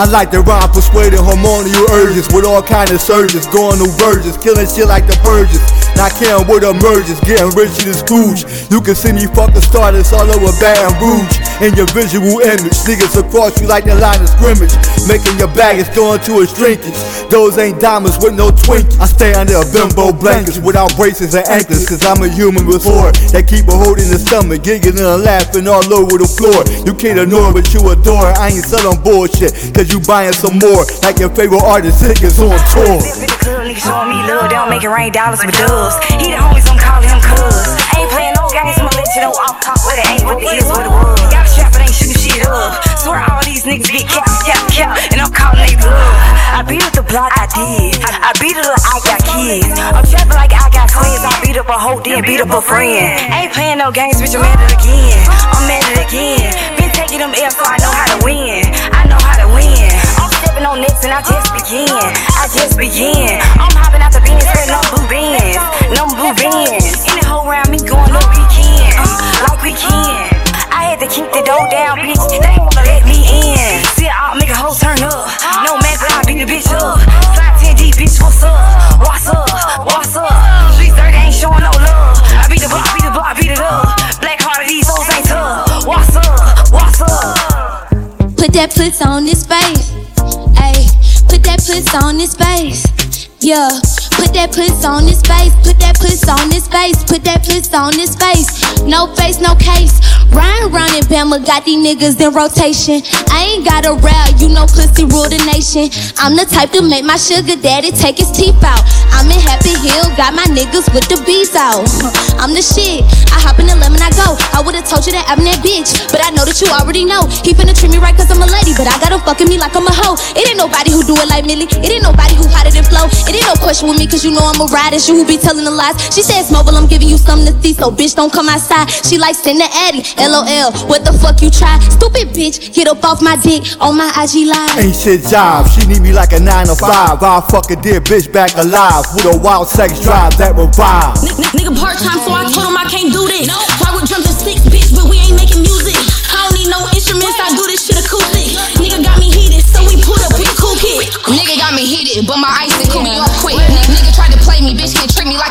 I like the rhyme, persuading hormonal urges with all kind of surges, going to virgins, killing shit like the purges. Not caring what emerges, getting rich in the Scrooge. You can see me fucking starters all over Baton Rouge. In your visual image, niggas across you like the line of scrimmage. Making your baggage going to a shrinkage. Those ain't diamonds with no twinkies. I stay under a bimbo blankets without braces and anchors. Cause I'm a human with four that keep a hold in the stomach, giggling and laughing all over the floor. You can't ignore but you adore. I ain't selling bullshit, cause you buying some more. Like your favorite artist, niggas on tour. Niggas showing me love, they don't make it rain dollars with dubs. He the homies, I'm calling him cuz. Ain't playing no games, I'ma let you know off top what it ain't, what it is, what it was. Up. Swear all these niggas get capped, capped, capped, and I'm calling they love. I beat up the block, I did. I beat up, I got kids. I'm trapping like I got twins. I beat up a hoe, then beat up a friend. Ain't playing no games, bitch, I'm at it again. I'm at it again. Been taking them L's, so I know how to win. I know how to win. I'm stepping on next and I just begin. I just begin. Put that puss on his face. Ayy, put that puss on his face. Yeah, put that puss on his face. Put that puss on his face. Put that puss on his face. No face, no case. Ryan, Ron, and Bama got these niggas in rotation. I ain't got a route, you know pussy rule the nation. I'm the type to make my sugar daddy take his teeth out. I'm in Happy Hill, got my niggas with the bees out. I'm the shit. I hop in the lemon, I go. I would've told you that I'm that bitch, but I know that you already know. He finna treat me right cause I'm a lady, but I got him fucking me like I'm a hoe. It ain't nobody who do it like Millie. It ain't nobody who hotter than Flo. It ain't no question with me cause you know I'm a ride. It's you who be telling the lies. She says mobile, I'm giving you something to see, so bitch don't come outside. She like send the Addy, LOL. What the fuck you try? Stupid bitch, get up off my dick on my IG live. Ain't shit job, she need me like a 9 to 5. I'll fuck a dead bitch back alive with a wild sex drive that revive. N- nigga part time, so I told him I can't do this. Try with drums and sticks, bitch, bitch, can't trick me like